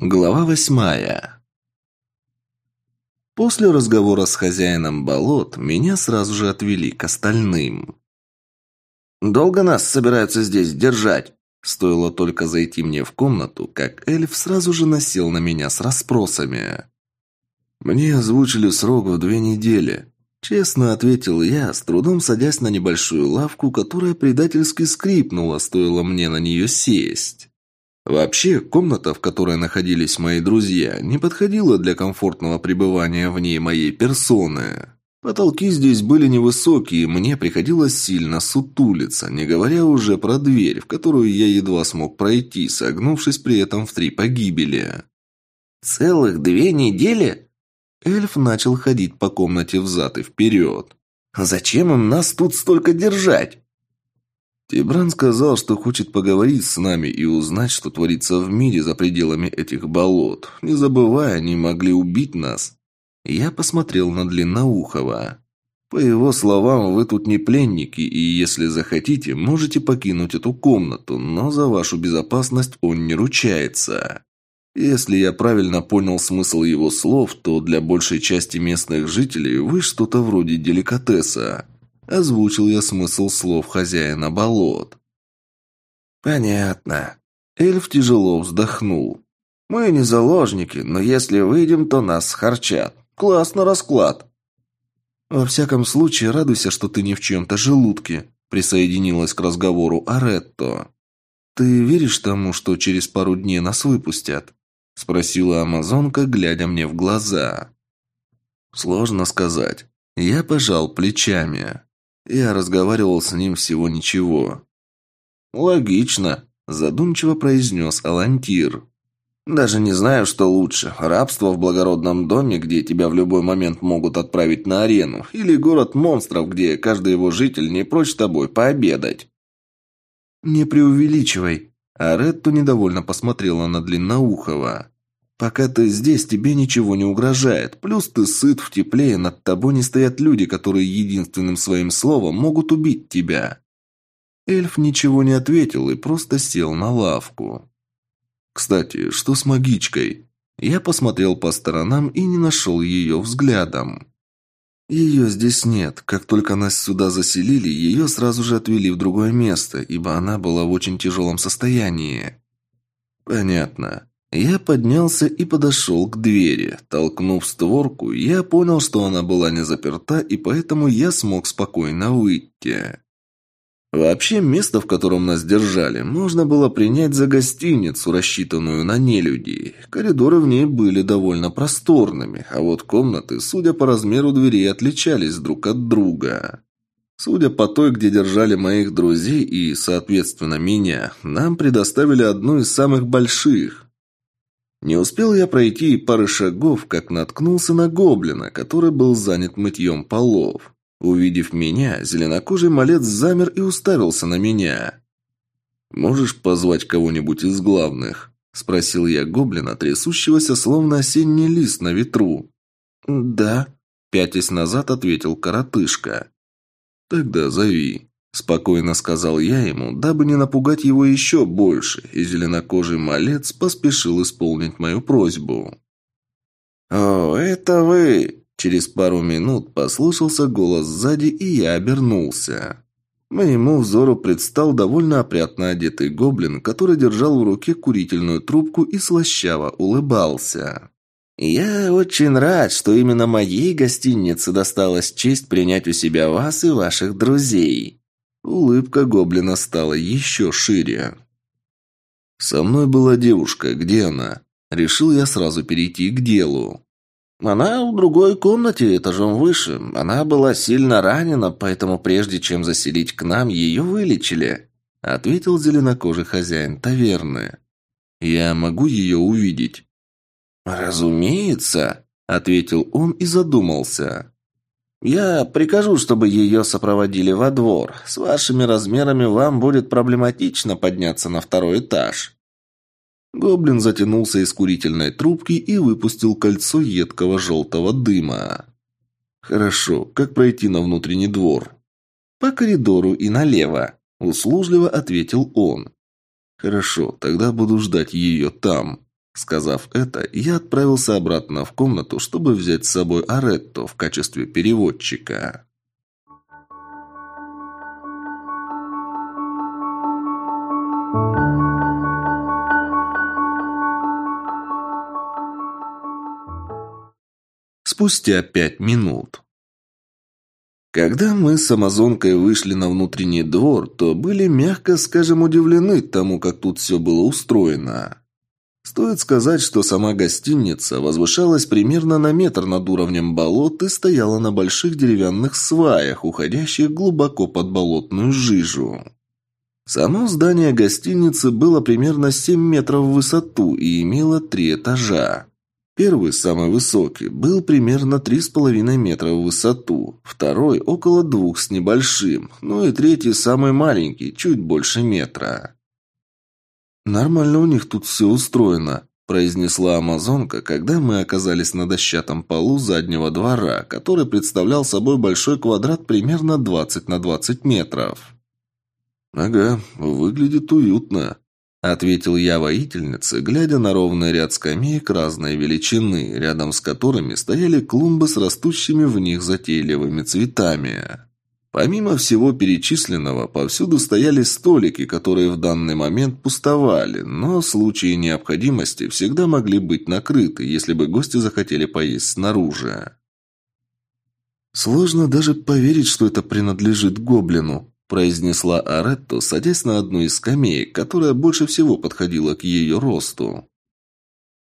Глава восьмая. После разговора с хозяином болот меня сразу же отвели к остальным. «Долго нас собираются здесь держать?» Стоило только зайти мне в комнату, как эльф сразу же насел на меня с расспросами. «Мне озвучили срок в две недели», – честно ответил я, с трудом садясь на небольшую лавку, которая предательски скрипнула, стоило мне на нее сесть. Вообще, комната, в которой находились мои друзья, не подходила для комфортного пребывания в ней моей персоны. Потолки здесь были невысокие, мне приходилось сильно сутулиться, не говоря уже про дверь, в которую я едва смог пройти, согнувшись при этом в три погибели. «Целых две недели?» Эльф начал ходить по комнате взад и вперед. «Зачем им нас тут столько держать?» Тибран сказал, что хочет поговорить с нами и узнать, что творится в мире за пределами этих болот. Не забывая, они могли убить нас. Я посмотрел на Длинноухова. По его словам, вы тут не пленники, и если захотите, можете покинуть эту комнату, но за вашу безопасность он не ручается. Если я правильно понял смысл его слов, то для большей части местных жителей вы что-то вроде деликатеса. Озвучил я смысл слов хозяина болот. «Понятно». Эльф тяжело вздохнул. «Мы не заложники, но если выйдем, то нас харчат. Классно расклад». «Во всяком случае, радуйся, что ты не в чьем-то желудке», присоединилась к разговору Аретто. «Ты веришь тому, что через пару дней нас выпустят?» спросила амазонка, глядя мне в глаза. «Сложно сказать. Я пожал плечами. Я разговаривал с ним всего ничего. «Логично», – задумчиво произнес Алантир. «Даже не знаю, что лучше. Рабство в благородном доме, где тебя в любой момент могут отправить на арену, или город монстров, где каждый его житель не прочь тобой пообедать». «Не преувеличивай», – Аретту недовольно посмотрела на Длинноухова. Пока ты здесь, тебе ничего не угрожает. Плюс ты сыт в тепле, и над тобой не стоят люди, которые единственным своим словом могут убить тебя». Эльф ничего не ответил и просто сел на лавку. «Кстати, что с магичкой?» Я посмотрел по сторонам и не нашел ее взглядом. Ее здесь нет. Как только нас сюда заселили, ее сразу же отвели в другое место, ибо она была в очень тяжелом состоянии. Понятно. Я поднялся и подошел к двери. Толкнув створку, я понял, что она была не заперта, и поэтому я смог спокойно выйти. Вообще, место, в котором нас держали, можно было принять за гостиницу, рассчитанную на нелюдей. Коридоры в ней были довольно просторными, а вот комнаты, судя по размеру дверей, отличались друг от друга. Судя по той, где держали моих друзей и, соответственно, меня, нам предоставили одну из самых больших. Не успел я пройти и пары шагов, как наткнулся на гоблина, который был занят мытьем полов. Увидев меня, зеленокожий малец замер и уставился на меня. «Можешь позвать кого-нибудь из главных?» – спросил я гоблина, трясущегося, словно осенний лист на ветру. «Да», – пятясь назад ответил коротышка. «Тогда зови». Спокойно сказал я ему, дабы не напугать его еще больше, и зеленокожий малец поспешил исполнить мою просьбу. «О, это вы!» Через пару минут послышался голос сзади, и я обернулся. Моему взору предстал довольно опрятно одетый гоблин, который держал в руке курительную трубку и слащаво улыбался. «Я очень рад, что именно моей гостинице досталась честь принять у себя вас и ваших друзей», Улыбка гоблина стала еще шире. «Со мной была девушка. Где она?» Решил я сразу перейти к делу. «Она в другой комнате, этажом выше. Она была сильно ранена, поэтому прежде чем заселить к нам, ее вылечили», — ответил зеленокожий хозяин таверны. «Я могу ее увидеть?» «Разумеется», — ответил он и задумался. «Я прикажу, чтобы ее сопроводили во двор. С вашими размерами вам будет проблематично подняться на второй этаж». Гоблин затянулся из курительной трубки и выпустил кольцо едкого желтого дыма. «Хорошо. Как пройти на внутренний двор?» «По коридору и налево», – услужливо ответил он. «Хорошо. Тогда буду ждать ее там», Сказав это, я отправился обратно в комнату, чтобы взять с собой Аретто в качестве переводчика. Спустя пять минут. Когда мы с амазонкой вышли на внутренний двор, то были, мягко скажем, удивлены тому, как тут все было устроено. Стоит сказать, что сама гостиница возвышалась примерно на метр над уровнем болот и стояла на больших деревянных сваях, уходящих глубоко под болотную жижу. Само здание гостиницы было примерно 7 метров в высоту и имело три этажа. Первый, самый высокий, был примерно 3,5 метра в высоту, второй – около двух с небольшим, ну и третий, самый маленький, чуть больше метра. «Нормально у них тут все устроено», – произнесла амазонка, когда мы оказались на дощатом полу заднего двора, который представлял собой большой квадрат примерно 20 на 20 метров. «Ага, выглядит уютно», – ответил я воительнице, глядя на ровный ряд скамеек разной величины, рядом с которыми стояли клумбы с растущими в них затейливыми цветами. Помимо всего перечисленного, повсюду стояли столики, которые в данный момент пустовали, но в случае необходимости всегда могли быть накрыты, если бы гости захотели поесть снаружи. «Сложно даже поверить, что это принадлежит гоблину», произнесла Аретто, садясь на одну из скамеек, которая больше всего подходила к ее росту.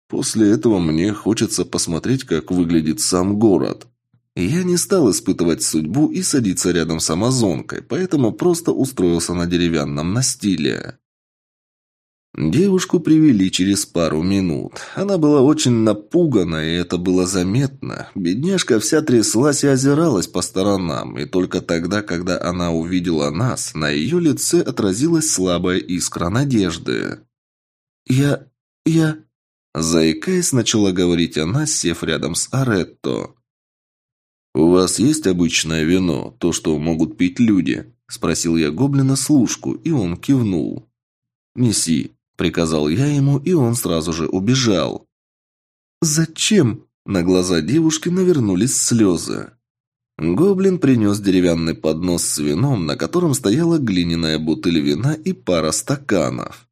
«После этого мне хочется посмотреть, как выглядит сам город», я не стал испытывать судьбу и садиться рядом с амазонкой, поэтому просто устроился на деревянном настиле. Девушку привели через пару минут. Она была очень напугана, и это было заметно. Бедняжка вся тряслась и озиралась по сторонам, и только тогда, когда она увидела нас, на ее лице отразилась слабая искра надежды. «Я... я...» Заикаясь, начала говорить она, сев рядом с Аретто. «У вас есть обычное вино, то, что могут пить люди?» – спросил я гоблина служку, и он кивнул. «Неси», – приказал я ему, и он сразу же убежал. «Зачем?» – на глаза девушки навернулись слезы. Гоблин принес деревянный поднос с вином, на котором стояла глиняная бутыль вина и пара стаканов.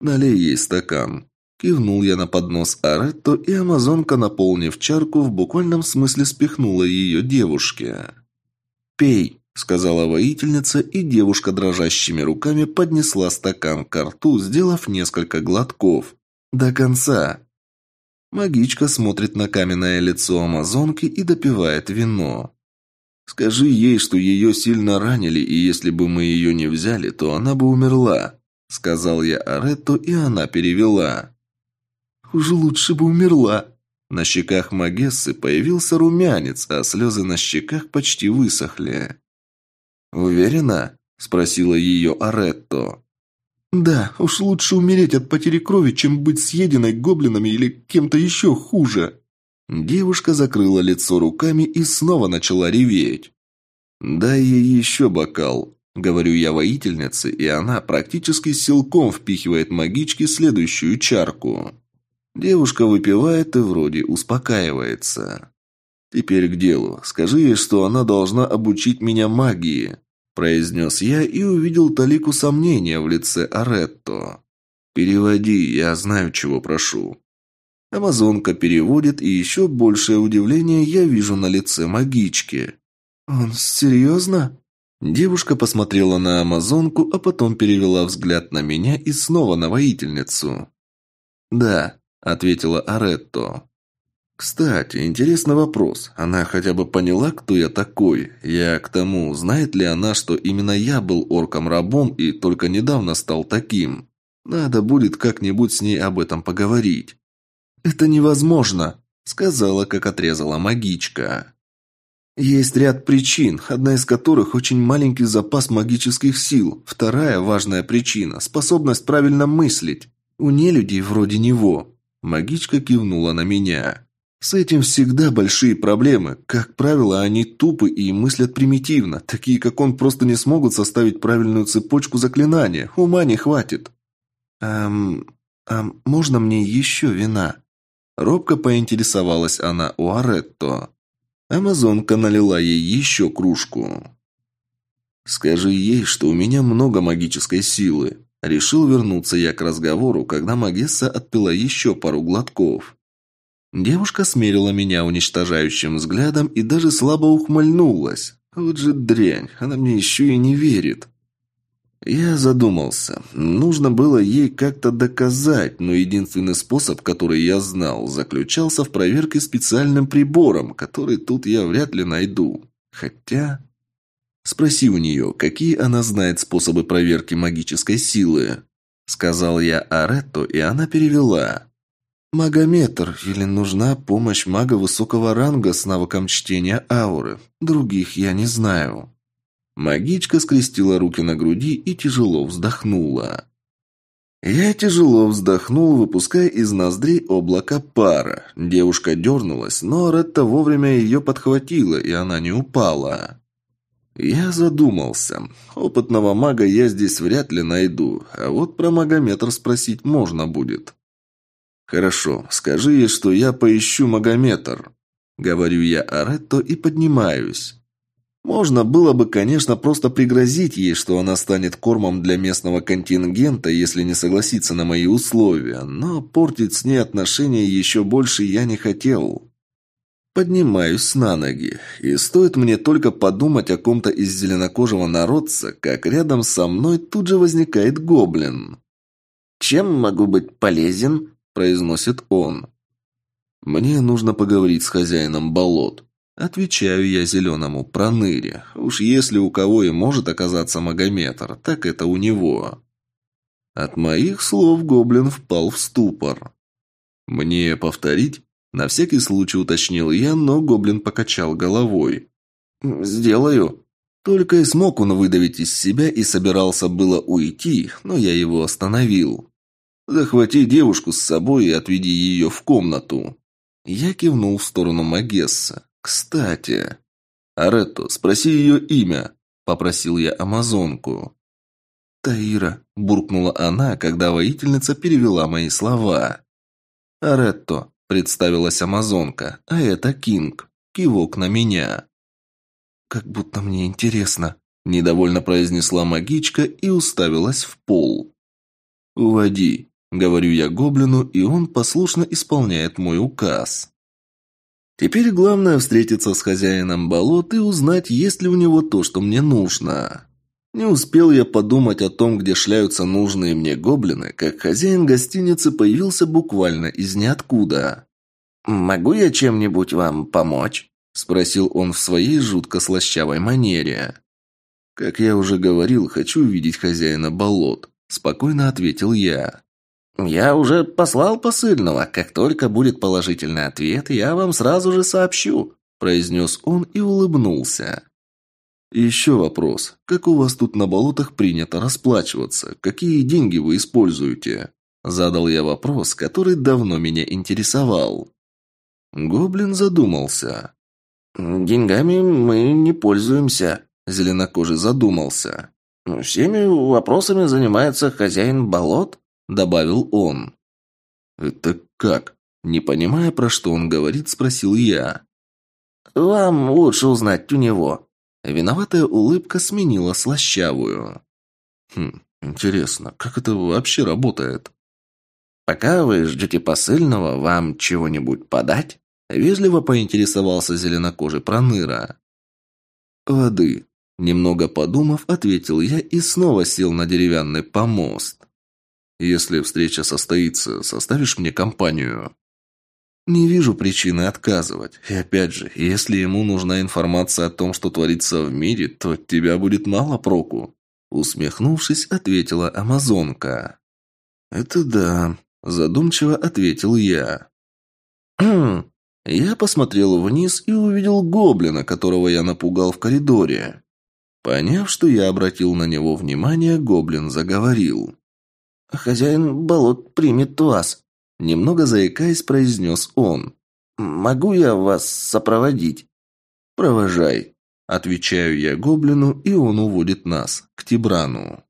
«Налей ей стакан», Кивнул я на поднос Аретто, и амазонка, наполнив чарку, в буквальном смысле спихнула ее девушке. «Пей», — сказала воительница, и девушка дрожащими руками поднесла стакан к рту, сделав несколько глотков. «До конца». Магичка смотрит на каменное лицо амазонки и допивает вино. «Скажи ей, что ее сильно ранили, и если бы мы ее не взяли, то она бы умерла», — сказал я Аретто, и она перевела. Уже лучше бы умерла». На щеках Магессы появился румянец, а слезы на щеках почти высохли. «Уверена?» – спросила ее Аретто. «Да, уж лучше умереть от потери крови, чем быть съеденной гоблинами или кем-то еще хуже». Девушка закрыла лицо руками и снова начала реветь. «Дай ей еще бокал», — говорю я воительнице, и она практически силком впихивает магичке следующую чарку. Девушка выпивает и вроде успокаивается. «Теперь к делу. Скажи ей, что она должна обучить меня магии», – произнес я и увидел талику сомнения в лице Аретто. «Переводи, я знаю, чего прошу». Амазонка переводит, и еще большее удивление я вижу на лице магички. «Он серьезно?» Девушка посмотрела на амазонку, а потом перевела взгляд на меня и снова на воительницу. «Да, ответила Аретто. «Кстати, интересный вопрос. Она хотя бы поняла, кто я такой? Я к тому, знает ли она, что именно я был орком-рабом и только недавно стал таким? Надо будет как-нибудь с ней об этом поговорить». «Это невозможно», — сказала, как отрезала магичка. Есть ряд причин, одна из которых очень маленький запас магических сил, вторая важная причина – способность правильно мыслить. У нелюдей вроде него Магичка кивнула на меня. С этим всегда большие проблемы. Как правило, они тупы и мыслят примитивно. Такие, как он, просто не смогут составить правильную цепочку заклинания. Ума не хватит. Эм... «А можно мне еще вина?» Робко поинтересовалась она у Аретто. Амазонка налила ей еще кружку. «Скажи ей, что у меня много магической силы». Решил вернуться я к разговору, когда Магесса отпила еще пару глотков. Девушка смерила меня уничтожающим взглядом и даже слабо ухмыльнулась. Вот же дрянь, она мне еще и не верит. Я задумался. Нужно было ей как-то доказать, но единственный способ, который я знал, заключался в проверке специальным прибором, который тут я вряд ли найду. Хотя... Спроси у нее, какие она знает способы проверки магической силы. Сказал я Аретто, и она перевела. «Магометр, или нужна помощь мага высокого ранга с навыком чтения ауры. Других я не знаю». Магичка скрестила руки на груди и тяжело вздохнула. Я тяжело вздохнул, выпуская из ноздрей облако пара. Девушка дернулась, но Ретта вовремя ее подхватила, и она не упала. Я задумался. Опытного мага я здесь вряд ли найду, а вот про магометр спросить можно будет. «Хорошо, скажи ей, что я поищу магометр», — говорю я Аретто и поднимаюсь. Можно было бы, конечно, просто пригрозить ей, что она станет кормом для местного контингента, если не согласится на мои условия, но портить с ней отношения еще больше я не хотел. Поднимаюсь на ноги, и стоит мне только подумать о ком-то из зеленокожего народца, как рядом со мной тут же возникает гоблин. «Чем могу быть полезен?» – произносит он. «Мне нужно поговорить с хозяином болот», Отвечаю я зеленому проныре. Уж если у кого и может оказаться магометр, так это у него. От моих слов гоблин впал в ступор. «Мне повторить?» На всякий случай уточнил я, но гоблин покачал головой. «Сделаю». Только и смог он выдавить из себя и собирался было уйти, но я его остановил. «Захвати девушку с собой и отведи ее в комнату». Я кивнул в сторону Магесса. «Кстати...» «Аретто, спроси ее имя», — попросил я амазонку. «Таира», — буркнула она, когда воительница перевела мои слова. «Аретто», — представилась амазонка, — «а это Кинг». Кивок на меня. «Как будто мне интересно», — недовольно произнесла магичка и уставилась в пол. «Уводи», — говорю я гоблину, и он послушно исполняет мой указ. Теперь главное встретиться с хозяином болот и узнать, есть ли у него то, что мне нужно. Не успел я подумать о том, где шляются нужные мне гоблины, как хозяин гостиницы появился буквально из ниоткуда. «Могу я чем-нибудь вам помочь?» – спросил он в своей жутко слащавой манере. «Как я уже говорил, хочу увидеть хозяина болот», – спокойно ответил я. «Я уже послал посыльного. Как только будет положительный ответ, я вам сразу же сообщу», – произнес он и улыбнулся. «Еще вопрос. Как у вас тут на болотах принято расплачиваться? Какие деньги вы используете?» Задал я вопрос, который давно меня интересовал. Гоблин задумался. «Деньгами мы не пользуемся», – зеленокожий задумался. «Всеми вопросами занимается хозяин болот?» – добавил он. «Это как?» Не понимая, про что он говорит, спросил я. «Вам лучше узнать у него». Виноватая улыбка сменила слащавую. «Хм, интересно, как это вообще работает?» «Пока вы ждете посыльного, вам чего-нибудь подать?» Вежливо поинтересовался зеленокожий проныра. «Воды», – немного подумав, ответил я и снова сел на деревянный помост. Если встреча состоится, составишь мне компанию?» «Не вижу причины отказывать. И опять же, если ему нужна информация о том, что творится в мире, то от тебя будет мало проку». Усмехнувшись, ответила Амазонка. «Это да», – задумчиво ответил я. Я посмотрел вниз и увидел гоблина, которого я напугал в коридоре. Поняв, что я обратил на него внимание, гоблин заговорил. «Хозяин болот примет вас», – немного заикаясь, произнес он. «Могу я вас сопроводить?» «Провожай», – отвечаю я гоблину, и он уводит нас к Тибрану.